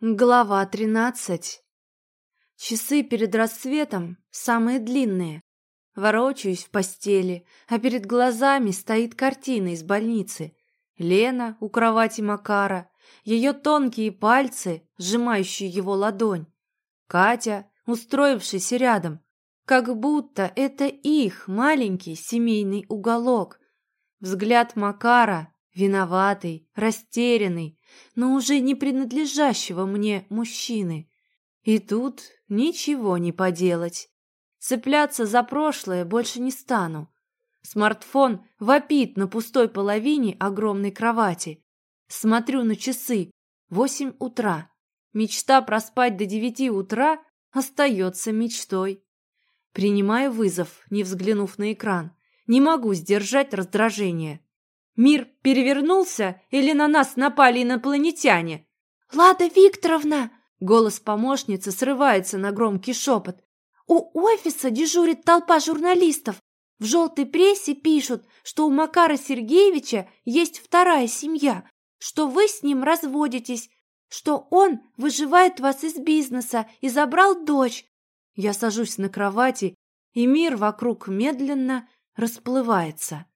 Глава тринадцать. Часы перед рассветом самые длинные. Ворочаюсь в постели, а перед глазами стоит картина из больницы. Лена у кровати Макара, ее тонкие пальцы, сжимающие его ладонь. Катя, устроившаяся рядом, как будто это их маленький семейный уголок. Взгляд Макара, виноватый, растерянный, но уже не принадлежащего мне мужчины. И тут ничего не поделать. Цепляться за прошлое больше не стану. Смартфон вопит на пустой половине огромной кровати. Смотрю на часы. Восемь утра. Мечта проспать до девяти утра остается мечтой. Принимаю вызов, не взглянув на экран. Не могу сдержать раздражение. Мир перевернулся или на нас напали инопланетяне? «Лада Викторовна!» Голос помощницы срывается на громкий шепот. «У офиса дежурит толпа журналистов. В желтой прессе пишут, что у Макара Сергеевича есть вторая семья, что вы с ним разводитесь, что он выживает вас из бизнеса и забрал дочь». Я сажусь на кровати, и мир вокруг медленно расплывается.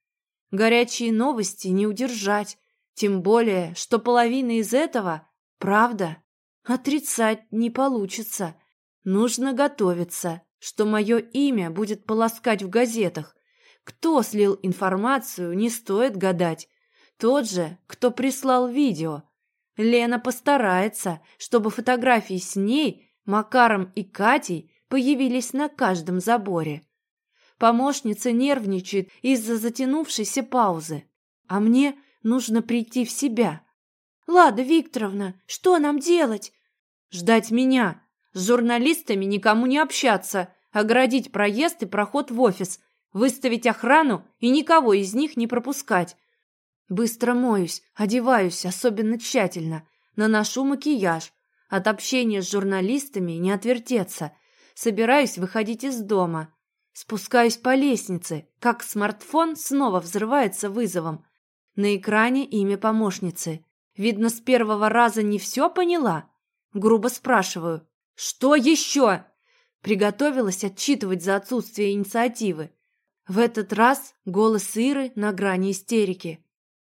Горячие новости не удержать, тем более, что половина из этого – правда. Отрицать не получится. Нужно готовиться, что мое имя будет полоскать в газетах. Кто слил информацию, не стоит гадать. Тот же, кто прислал видео. Лена постарается, чтобы фотографии с ней, Макаром и Катей появились на каждом заборе. Помощница нервничает из-за затянувшейся паузы. А мне нужно прийти в себя. «Лада Викторовна, что нам делать?» «Ждать меня. С журналистами никому не общаться. Оградить проезд и проход в офис. Выставить охрану и никого из них не пропускать. Быстро моюсь, одеваюсь особенно тщательно. Наношу макияж. От общения с журналистами не отвертеться. Собираюсь выходить из дома. Спускаюсь по лестнице, как смартфон снова взрывается вызовом. На экране имя помощницы. Видно, с первого раза не все поняла. Грубо спрашиваю. «Что еще?» Приготовилась отчитывать за отсутствие инициативы. В этот раз голос Иры на грани истерики.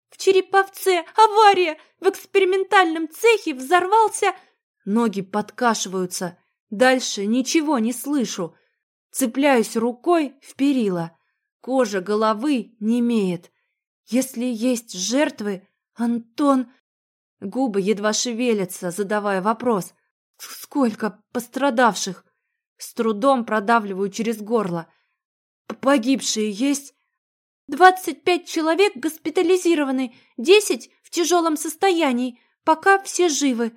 «В Череповце авария! В экспериментальном цехе взорвался...» Ноги подкашиваются. Дальше ничего не слышу. Цепляюсь рукой в перила. Кожа головы немеет. Если есть жертвы, Антон... Губы едва шевелятся, задавая вопрос. Сколько пострадавших? С трудом продавливаю через горло. Погибшие есть? Двадцать пять человек госпитализированы, десять в тяжелом состоянии, пока все живы.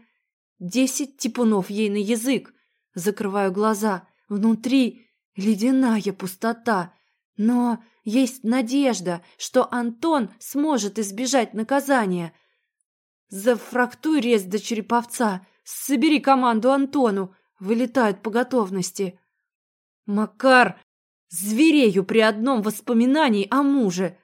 Десять типунов ей на язык. Закрываю глаза. Внутри Ледяная пустота. Но есть надежда, что Антон сможет избежать наказания. Зафрактуй рез до череповца. Собери команду Антону. Вылетают по готовности. Макар, зверею при одном воспоминании о муже.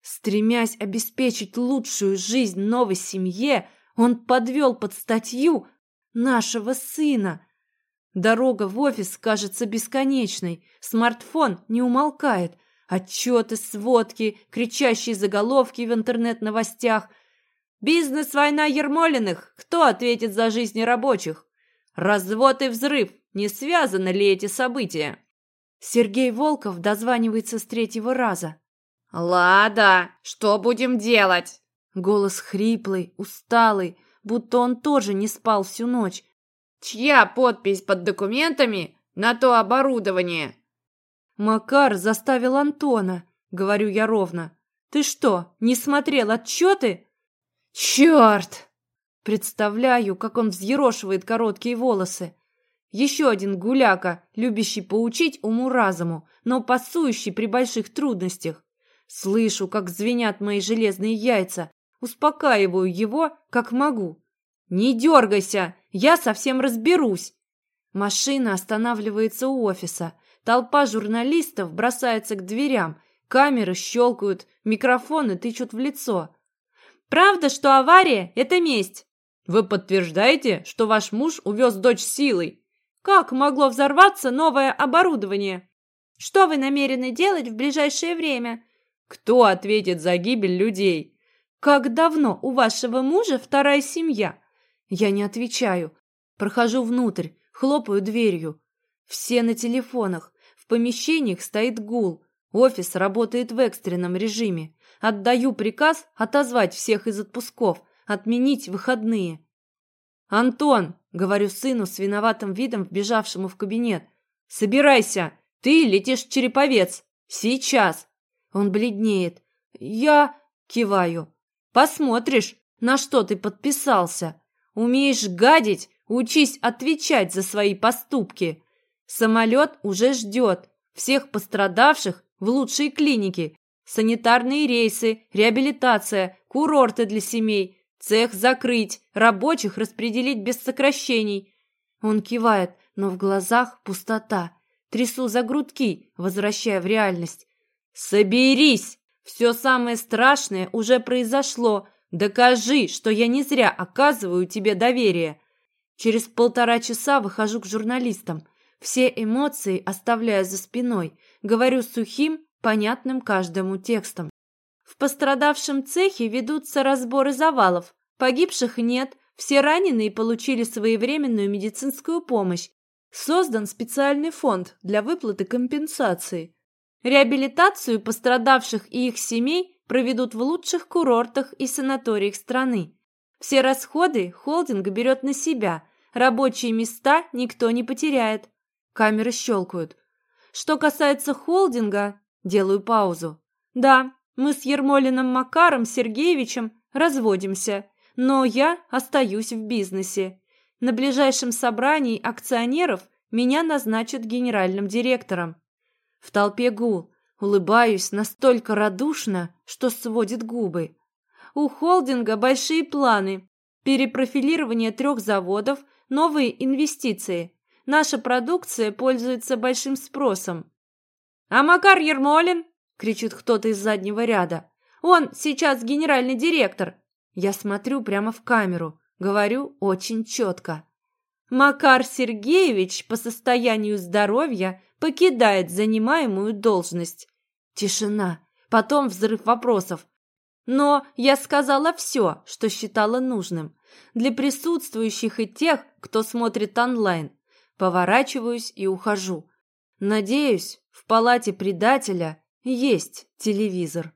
Стремясь обеспечить лучшую жизнь новой семье, он подвел под статью нашего сына. Дорога в офис кажется бесконечной, смартфон не умолкает. Отчеты, сводки, кричащие заголовки в интернет-новостях. Бизнес-война Ермолиных. Кто ответит за жизни рабочих? Развод и взрыв. Не связаны ли эти события? Сергей Волков дозванивается с третьего раза. «Лада, что будем делать?» Голос хриплый, усталый, будто он тоже не спал всю ночь. Чья подпись под документами на то оборудование? Макар заставил Антона, говорю я ровно. Ты что, не смотрел отчеты? Черт! Представляю, как он взъерошивает короткие волосы. Еще один гуляка, любящий поучить уму-разуму, но пасующий при больших трудностях. Слышу, как звенят мои железные яйца. Успокаиваю его, как могу. «Не дергайся! Я совсем разберусь!» Машина останавливается у офиса. Толпа журналистов бросается к дверям. Камеры щелкают, микрофоны тычут в лицо. «Правда, что авария – это месть?» Вы подтверждаете, что ваш муж увез дочь силой? Как могло взорваться новое оборудование? Что вы намерены делать в ближайшее время? Кто ответит за гибель людей? Как давно у вашего мужа вторая семья? Я не отвечаю. Прохожу внутрь, хлопаю дверью. Все на телефонах. В помещениях стоит гул. Офис работает в экстренном режиме. Отдаю приказ отозвать всех из отпусков, отменить выходные. «Антон!» — говорю сыну с виноватым видом, вбежавшему в кабинет. «Собирайся! Ты летишь в Череповец! Сейчас!» Он бледнеет. «Я...» — киваю. «Посмотришь, на что ты подписался. Умеешь гадить, учись отвечать за свои поступки. Самолет уже ждет. Всех пострадавших в лучшие клиники. Санитарные рейсы, реабилитация, курорты для семей. Цех закрыть, рабочих распределить без сокращений. Он кивает, но в глазах пустота. Трясу за грудки, возвращая в реальность. «Соберись! Все самое страшное уже произошло. Докажи, что я не зря оказываю тебе доверие». Через полтора часа выхожу к журналистам. Все эмоции оставляю за спиной. Говорю сухим, понятным каждому текстом. В пострадавшем цехе ведутся разборы завалов. Погибших нет, все раненые получили своевременную медицинскую помощь. Создан специальный фонд для выплаты компенсации. Реабилитацию пострадавших и их семей проведут в лучших курортах и санаториях страны. Все расходы холдинг берет на себя. Рабочие места никто не потеряет. Камеры щелкают. Что касается холдинга, делаю паузу. Да, мы с Ермолиным Макаром Сергеевичем разводимся, но я остаюсь в бизнесе. На ближайшем собрании акционеров меня назначат генеральным директором. В толпе гул. Улыбаюсь настолько радушно, что сводит губы. У холдинга большие планы. Перепрофилирование трех заводов, новые инвестиции. Наша продукция пользуется большим спросом. «А Макар Ермолин?» — кричит кто-то из заднего ряда. «Он сейчас генеральный директор». Я смотрю прямо в камеру, говорю очень четко. Макар Сергеевич по состоянию здоровья покидает занимаемую должность. Тишина. Потом взрыв вопросов. Но я сказала все, что считала нужным. Для присутствующих и тех, кто смотрит онлайн. Поворачиваюсь и ухожу. Надеюсь, в палате предателя есть телевизор.